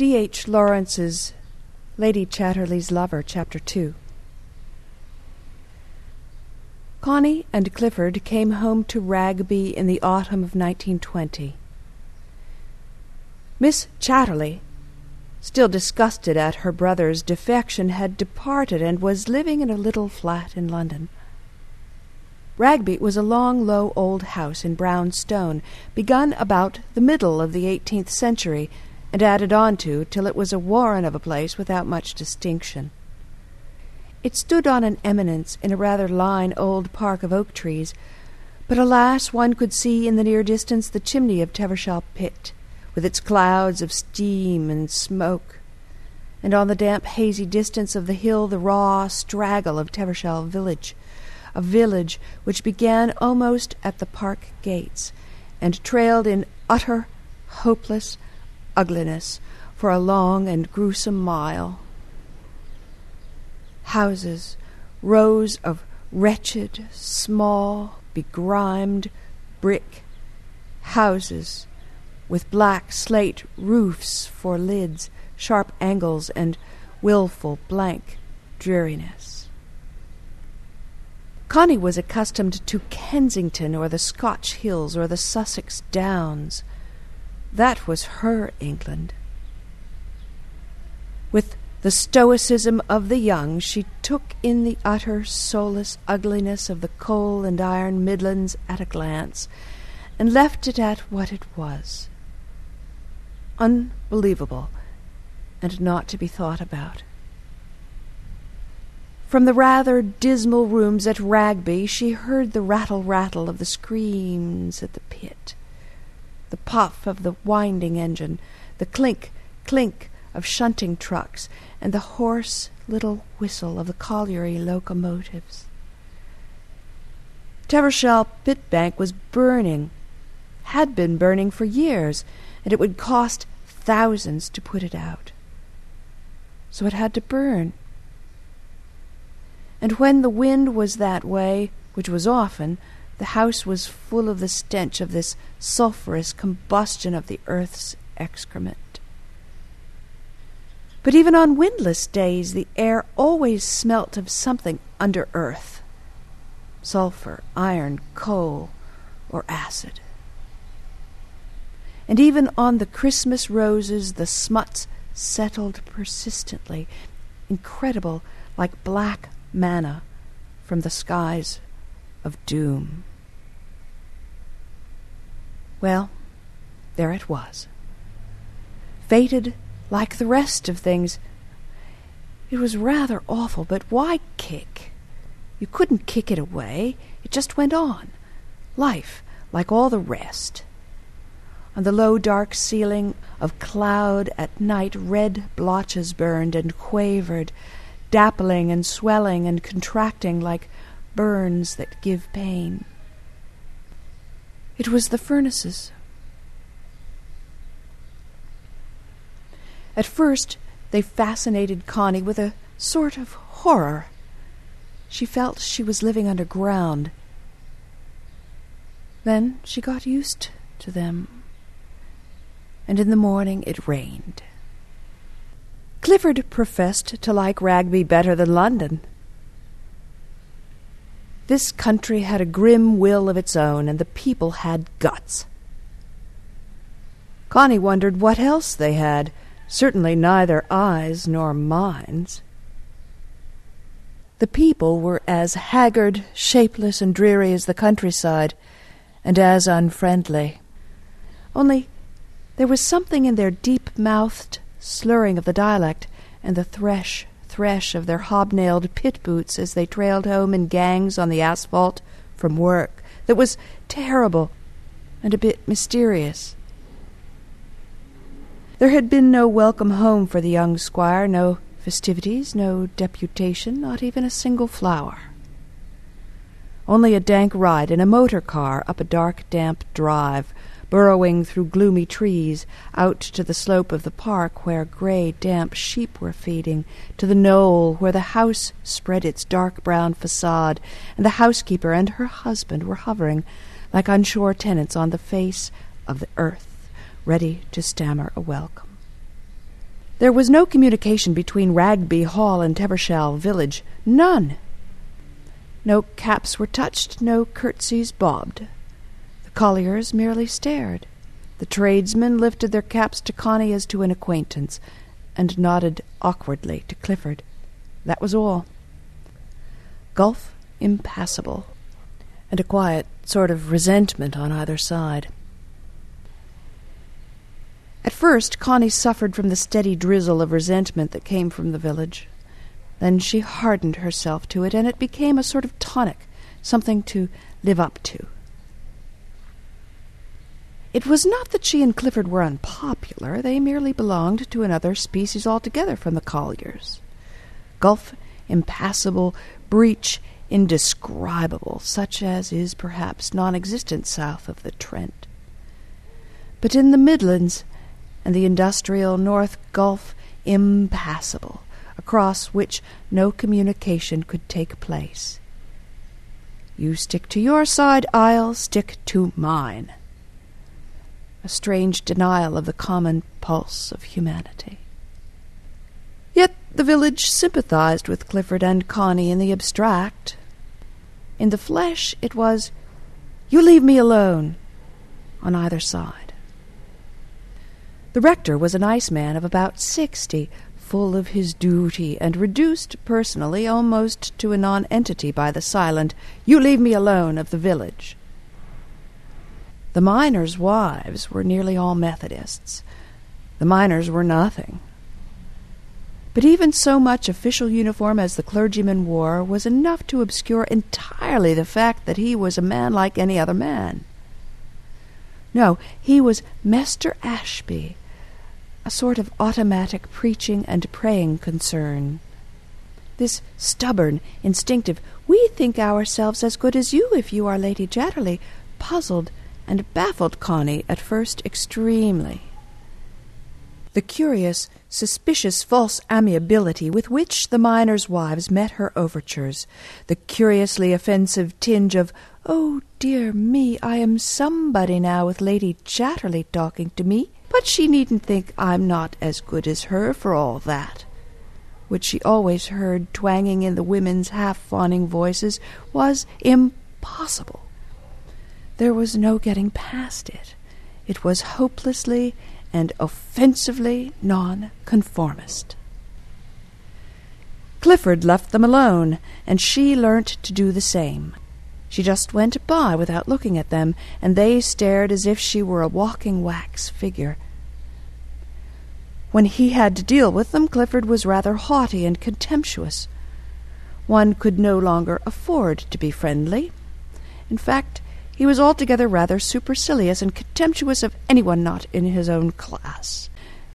D. H. Lawrence's Lady Chatterley's Lover, Chapter 2. Connie and Clifford came home to Wragby in the autumn of 1920. Miss Chatterley, still disgusted at her brother's defection, had departed and was living in a little flat in London. Wragby was a long, low old house in brown stone, begun about the middle of the eighteenth century, and added on to till it was a warren of a place without much distinction. It stood on an eminence in a rather line old park of oak trees, but alas, one could see in the near distance the chimney of Tevershall Pit, with its clouds of steam and smoke, and on the damp hazy distance of the hill the raw straggle of Tevershall village, a village which began almost at the park gates, and trailed in utter, hopeless ugliness for a long and gruesome mile houses, rows of wretched, small, begrimed brick houses with black slate roofs for lids, sharp angles, and wilful blank dreariness. Connie was accustomed to Kensington or the Scotch hills or the Sussex downs. That was her England. With the stoicism of the young, she took in the utter soulless ugliness of the coal and iron Midlands at a glance, and left it at what it was unbelievable and not to be thought about. From the rather dismal rooms at Wragby, she heard the rattle rattle of the screams at the pit, the puff of the winding engine, the clink clink of shunting trucks, and the hoarse little whistle of the colliery locomotives. Tevershall Pit Bank was burning, had been burning for years, and it would cost thousands to put it out. So it had to burn. And when the wind was that way, which was often, the house was full of the stench of this sulphurous combustion of the earth's excrement. But even on windless days, the air always smelt of something under earth sulphur, iron, coal, or acid. And even on the Christmas roses, the smuts settled persistently, incredible, like black manna from the skies of doom. Well, there it was. Fated like the rest of things. It was rather awful, but why kick? You couldn't kick it away. It just went on. Life, like all the rest. On the low dark ceiling of cloud at night, red blotches burned and quavered, dappling and swelling and contracting like burns that give pain. It was the furnaces At first, they fascinated Connie with a sort of horror. She felt she was living underground. Then she got used to them, and in the morning it rained. Clifford professed to like Wragby better than London. This country had a grim will of its own, and the people had guts. Connie wondered what else they had certainly neither eyes nor minds. The people were as haggard, shapeless, and dreary as the countryside, and as unfriendly. Only there was something in their deep mouthed slurring of the dialect, and the thresh, thresh of their hobnailed pit boots as they trailed home in gangs on the asphalt from work, that was terrible and a bit mysterious. There had been no welcome home for the young squire, no festivities, no deputation, not even a single flower. Only a dank ride in a motor car up a dark, damp drive, burrowing through gloomy trees, out to the slope of the park where grey, damp sheep were feeding, to the knoll where the house spread its dark brown facade, and the housekeeper and her husband were hovering like unshore tenants on the face of the earth ready to stammer a welcome. There was no communication between Wragby Hall and Tevershall village. None. No caps were touched, no curtsies bobbed. The colliers merely stared. The tradesmen lifted their caps to Connie as to an acquaintance, and nodded awkwardly to Clifford. That was all. Gulf impassable, and a quiet sort of resentment on either side. At first, Connie suffered from the steady drizzle of resentment that came from the village. Then she hardened herself to it, and it became a sort of tonic, something to live up to. It was not that she and Clifford were unpopular, they merely belonged to another species altogether from the colliers. Gulf impassable, breach indescribable, such as is perhaps non existent south of the Trent. But in the Midlands and the industrial North Gulf impassable, across which no communication could take place. You stick to your side, I'll stick to mine. A strange denial of the common pulse of humanity. Yet the village sympathized with Clifford and Connie in the abstract. In the flesh, it was, You leave me alone, on either side. The rector was a nice man of about sixty, full of his duty, and reduced personally almost to a nonentity by the silent, You leave me alone of the village. The miners' wives were nearly all Methodists. The miners were nothing. But even so much official uniform as the clergyman wore was enough to obscure entirely the fact that he was a man like any other man. No, he was Mester Ashby, a sort of automatic preaching and praying concern. This stubborn, instinctive, we think ourselves as good as you if you are Lady Chatterley, puzzled and baffled Connie at first extremely. The curious, suspicious, false amiability with which the miners' wives met her overtures, the curiously offensive tinge of, Oh, dear me, I am somebody now with Lady Chatterley talking to me, but she needn't think I'm not as good as her for all that, which she always heard twanging in the women's half fawning voices, was impossible. There was no getting past it. It was hopelessly and offensively nonconformist. Clifford left them alone, and she learnt to do the same. She just went by without looking at them, and they stared as if she were a walking wax figure. When he had to deal with them, Clifford was rather haughty and contemptuous. One could no longer afford to be friendly. In fact, he was altogether rather supercilious and contemptuous of anyone not in his own class.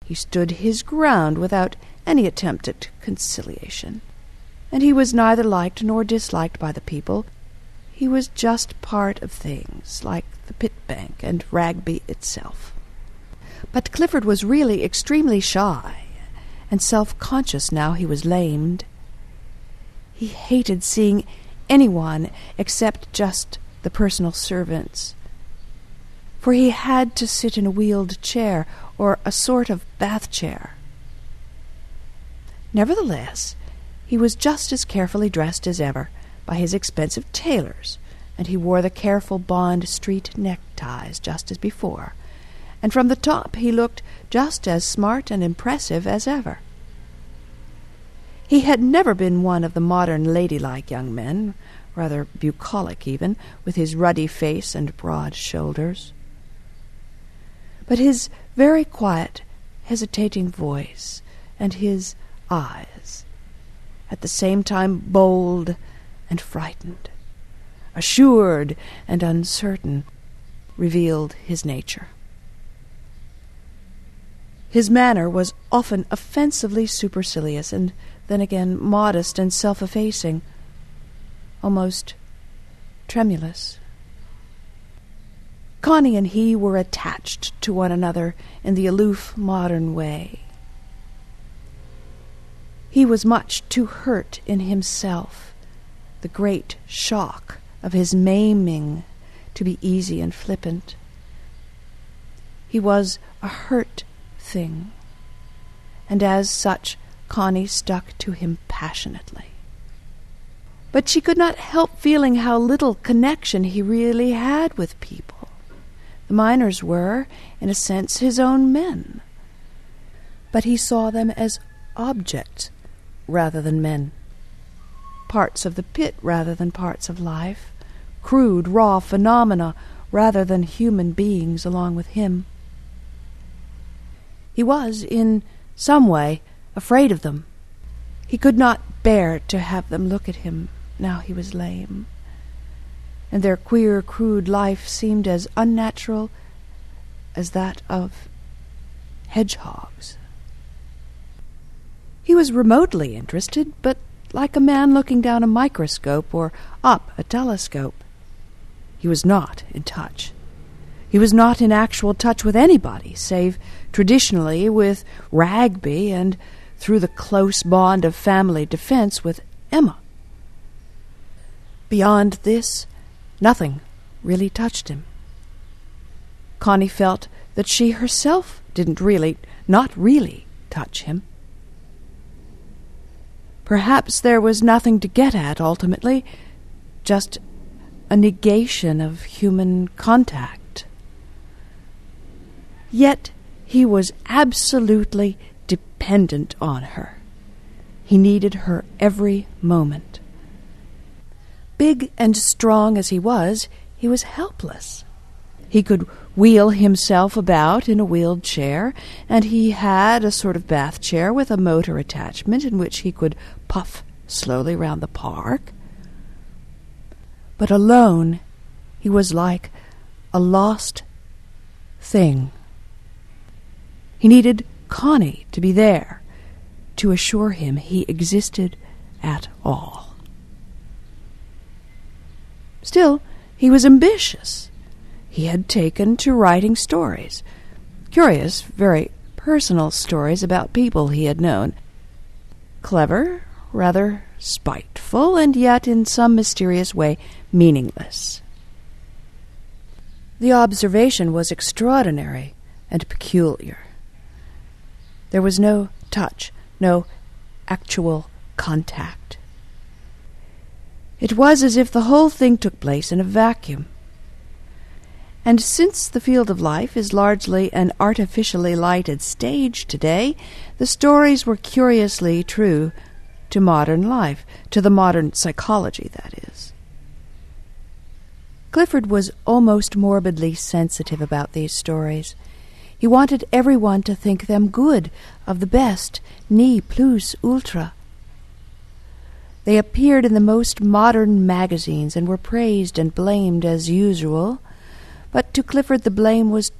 He stood his ground without any attempt at conciliation. And he was neither liked nor disliked by the people. He was just part of things, like the pit bank and Wragby itself. But Clifford was really extremely shy and self conscious now he was lamed. He hated seeing anyone except just the personal servants. For he had to sit in a wheeled chair or a sort of bath chair. Nevertheless, he was just as carefully dressed as ever by his expensive tailors, and he wore the careful Bond Street neckties just as before, and from the top he looked just as smart and impressive as ever. He had never been one of the modern ladylike young men, rather bucolic even, with his ruddy face and broad shoulders. But his very quiet, hesitating voice and his eyes, at the same time bold and frightened, assured and uncertain, revealed his nature. His manner was often offensively supercilious, and then again modest and self effacing almost tremulous. Connie and he were attached to one another in the aloof modern way. He was much too hurt in himself, the great shock of his maiming, to be easy and flippant. He was a hurt thing, and as such Connie stuck to him passionately. But she could not help feeling how little connection he really had with people. The miners were, in a sense, his own men. But he saw them as objects rather than men, parts of the pit rather than parts of life, crude, raw phenomena rather than human beings along with him. He was, in some way, afraid of them. He could not bear to have them look at him now he was lame, and their queer, crude life seemed as unnatural as that of hedgehogs. He was remotely interested, but like a man looking down a microscope or up a telescope. He was not in touch. He was not in actual touch with anybody, save traditionally with Wragby and through the close bond of family defense with Emma. Beyond this, nothing really touched him. Connie felt that she herself didn't really, not really, touch him. Perhaps there was nothing to get at ultimately, just a negation of human contact. Yet he was absolutely dependent on her. He needed her every moment. Big and strong as he was, he was helpless. He could wheel himself about in a wheeled chair, and he had a sort of bath chair with a motor attachment in which he could puff slowly round the park. But alone, he was like a lost thing. He needed Connie to be there to assure him he existed at all. Still, he was ambitious. He had taken to writing stories. Curious, very personal stories about people he had known. Clever, rather spiteful, and yet in some mysterious way meaningless. The observation was extraordinary and peculiar. There was no touch, no actual contact. It was as if the whole thing took place in a vacuum. And since the field of life is largely an artificially lighted stage today, the stories were curiously true to modern life, to the modern psychology, that is. Clifford was almost morbidly sensitive about these stories. He wanted everyone to think them good, of the best, ne plus ultra. They appeared in the most modern magazines and were praised and blamed as usual. But to Clifford the blame was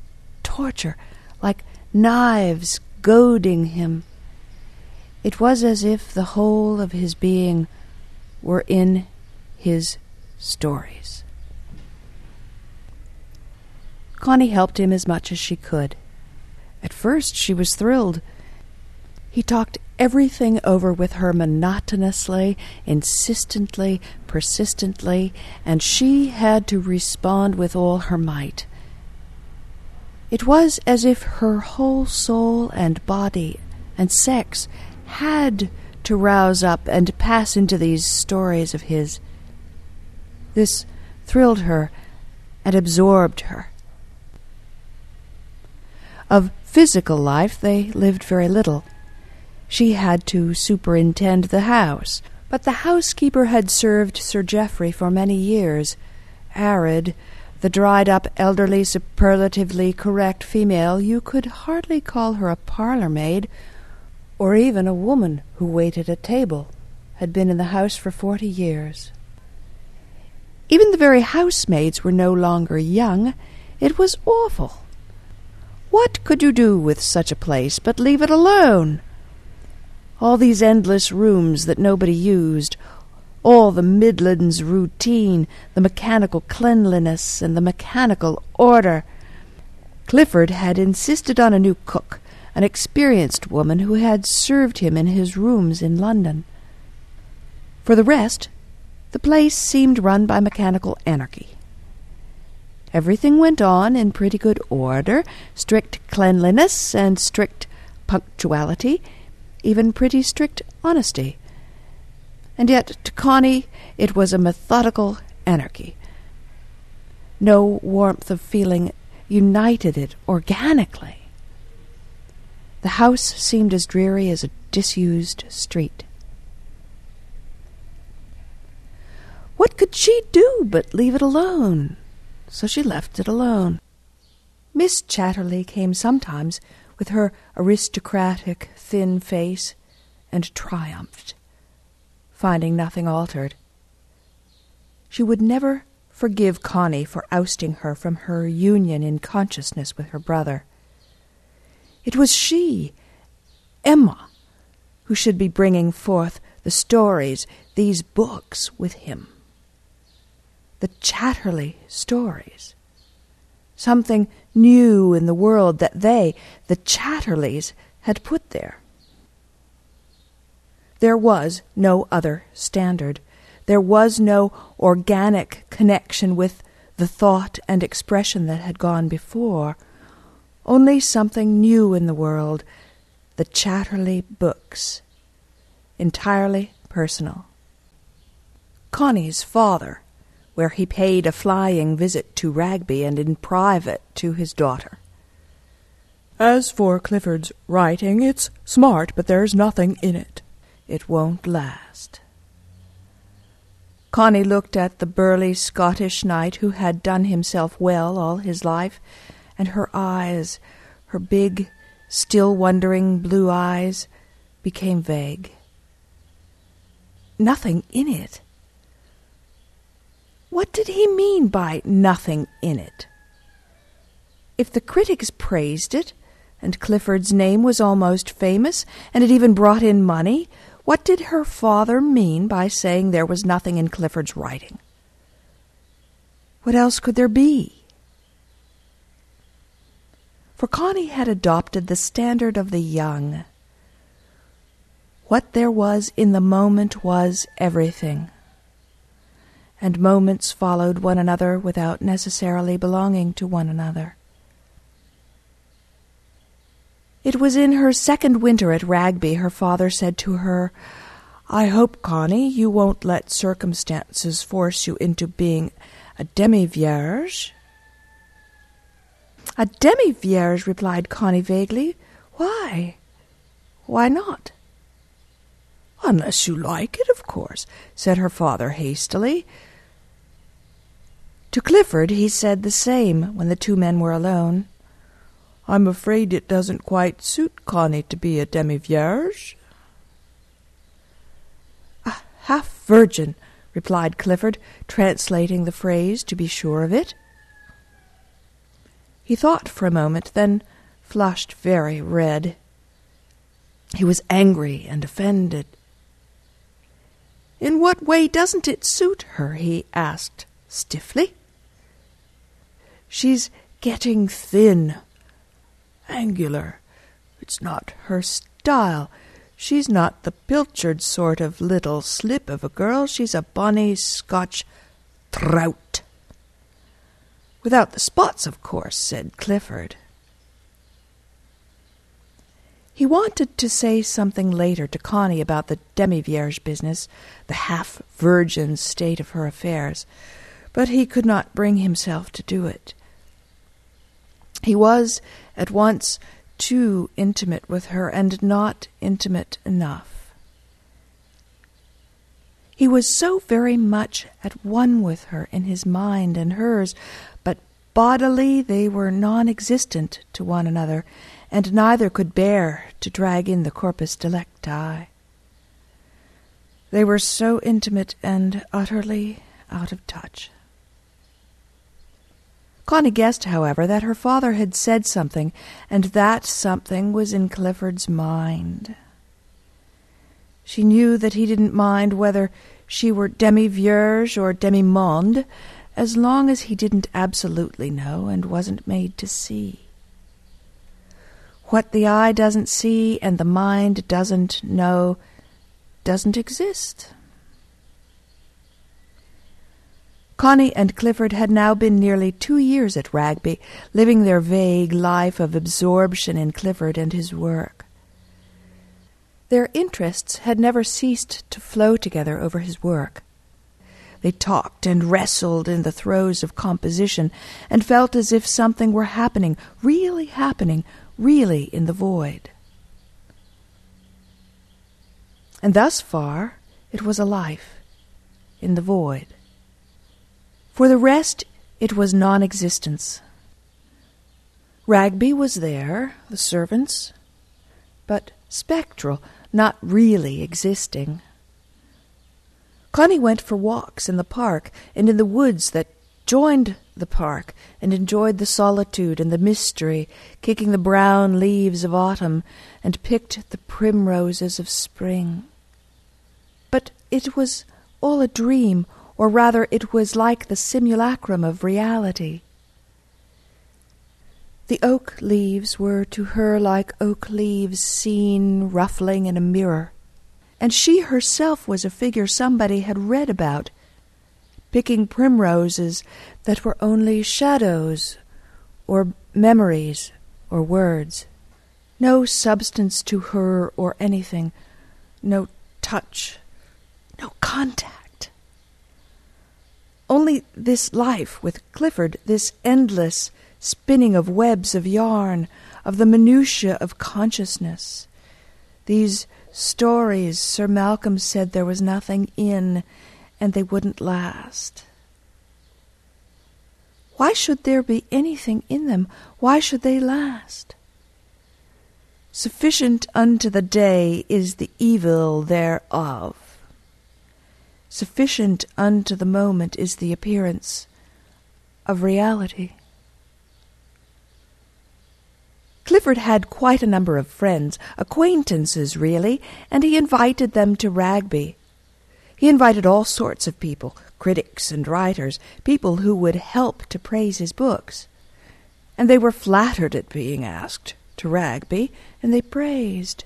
torture, like knives goading him. It was as if the whole of his being were in his stories. Connie helped him as much as she could. At first she was thrilled. He talked everything over with her monotonously, insistently, persistently, and she had to respond with all her might. It was as if her whole soul and body and sex had to rouse up and pass into these stories of his. This thrilled her and absorbed her. Of physical life they lived very little. She had to superintend the house, but the housekeeper had served Sir Geoffrey for many years. Arid, the dried up, elderly, superlatively correct female, you could hardly call her a parlour maid or even a woman who waited at table, had been in the house for forty years. Even the very housemaids were no longer young. It was awful. What could you do with such a place but leave it alone? All these endless rooms that nobody used, all the Midlands routine, the mechanical cleanliness, and the mechanical order. Clifford had insisted on a new cook, an experienced woman who had served him in his rooms in London. For the rest, the place seemed run by mechanical anarchy. Everything went on in pretty good order, strict cleanliness and strict punctuality, even pretty strict honesty. And yet to Connie it was a methodical anarchy. No warmth of feeling united it organically. The house seemed as dreary as a disused street. What could she do but leave it alone? So she left it alone. Miss Chatterley came sometimes with her aristocratic thin face and triumphed, finding nothing altered. She would never forgive Connie for ousting her from her union in consciousness with her brother. It was she, Emma, who should be bringing forth the stories, these books, with him. The Chatterley stories. Something new in the world that they, the Chatterleys, had put there. There was no other standard. There was no organic connection with the thought and expression that had gone before. Only something new in the world the Chatterley books. Entirely personal. Connie's father, where he paid a flying visit to Wragby and in private to his daughter. As for Clifford's writing, it's smart, but there's nothing in it. It won't last. Connie looked at the burly Scottish knight who had done himself well all his life, and her eyes, her big, still wondering blue eyes, became vague. Nothing in it. What did he mean by nothing in it? If the critics praised it, and Clifford's name was almost famous, and it even brought in money, what did her father mean by saying there was nothing in Clifford's writing? What else could there be? For Connie had adopted the standard of the young. What there was in the moment was everything, and moments followed one another without necessarily belonging to one another. It was in her second winter at Wragby her father said to her, I hope, Connie, you won't let circumstances force you into being a demi vierge. A demi vierge, replied Connie vaguely. Why? Why not? Unless you like it, of course, said her father hastily. To Clifford he said the same when the two men were alone. I'm afraid it doesn't quite suit Connie to be a demi vierge. A half virgin, replied Clifford, translating the phrase to be sure of it. He thought for a moment, then flushed very red. He was angry and offended. In what way doesn't it suit her? he asked stiffly. She's getting thin, angular. It's not her style. She's not the pilchard sort of little slip of a girl. She's a bonny Scotch trout. Without the spots, of course, said Clifford. He wanted to say something later to Connie about the demi-vierge business, the half-virgin state of her affairs, but he could not bring himself to do it. He was at once too intimate with her and not intimate enough. He was so very much at one with her in his mind and hers, but bodily they were non existent to one another, and neither could bear to drag in the corpus delicti. They were so intimate and utterly out of touch. Connie guessed, however, that her father had said something, and that something was in Clifford's mind. She knew that he didn't mind whether she were demi-vierge or demi-monde, as long as he didn't absolutely know and wasn't made to see. What the eye doesn't see and the mind doesn't know doesn't exist. Connie and Clifford had now been nearly two years at Wragby, living their vague life of absorption in Clifford and his work. Their interests had never ceased to flow together over his work. They talked and wrestled in the throes of composition and felt as if something were happening, really happening, really in the void. And thus far it was a life in the void. For the rest, it was non existence. Wragby was there, the servants, but spectral, not really existing. Connie went for walks in the park and in the woods that joined the park and enjoyed the solitude and the mystery, kicking the brown leaves of autumn and picked the primroses of spring. But it was all a dream, or rather, it was like the simulacrum of reality. The oak leaves were to her like oak leaves seen ruffling in a mirror and she herself was a figure somebody had read about, picking primroses that were only shadows or memories or words. No substance to her or anything, no touch, no contact. Only this life with Clifford, this endless spinning of webs of yarn, of the minutiae of consciousness, these stories Sir Malcolm said there was nothing in and they wouldn't last. Why should there be anything in them? Why should they last? Sufficient unto the day is the evil thereof. Sufficient unto the moment is the appearance of reality. Clifford had quite a number of friends, acquaintances really, and he invited them to Wragby. He invited all sorts of people, critics and writers, people who would help to praise his books. And they were flattered at being asked to Wragby, and they praised.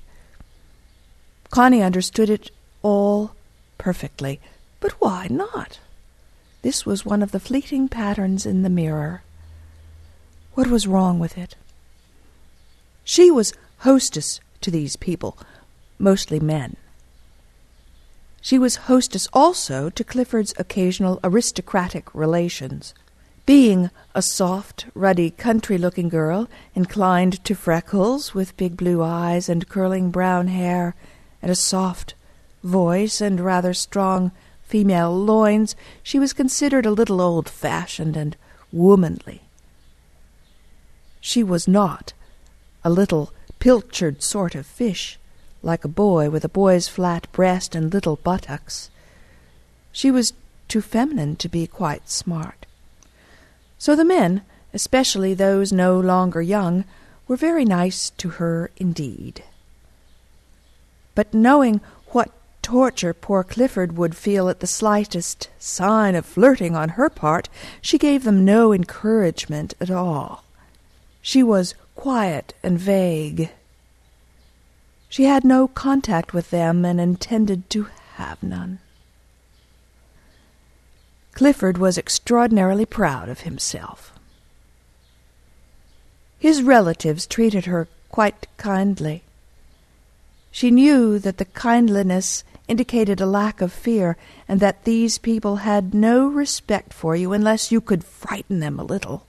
Connie understood it all perfectly, but why not? This was one of the fleeting patterns in the mirror. What was wrong with it? She was hostess to these people, mostly men. She was hostess also to Clifford's occasional aristocratic relations. Being a soft, ruddy, country looking girl, inclined to freckles, with big blue eyes and curling brown hair, and a soft voice and rather strong female loins, she was considered a little old fashioned and womanly. She was not a little pilchard sort of fish, like a boy with a boy's flat breast and little buttocks. She was too feminine to be quite smart. So the men, especially those no longer young, were very nice to her indeed. But knowing what torture poor Clifford would feel at the slightest sign of flirting on her part, she gave them no encouragement at all. She was quiet and vague. She had no contact with them and intended to have none. Clifford was extraordinarily proud of himself. His relatives treated her quite kindly. She knew that the kindliness indicated a lack of fear, and that these people had no respect for you unless you could frighten them a little.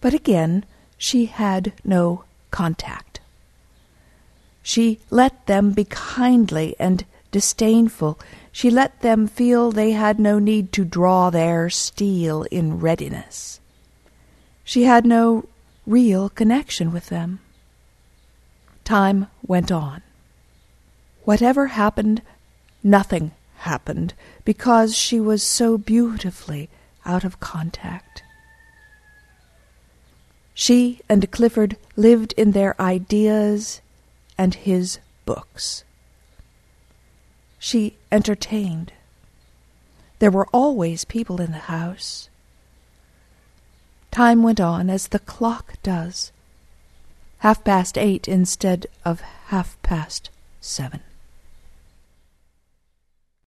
But again, she had no contact. She let them be kindly and disdainful. She let them feel they had no need to draw their steel in readiness. She had no real connection with them. Time went on. Whatever happened, nothing happened because she was so beautifully out of contact. She and Clifford lived in their ideas and his books. She entertained. There were always people in the house. Time went on as the clock does, half past eight instead of half past seven.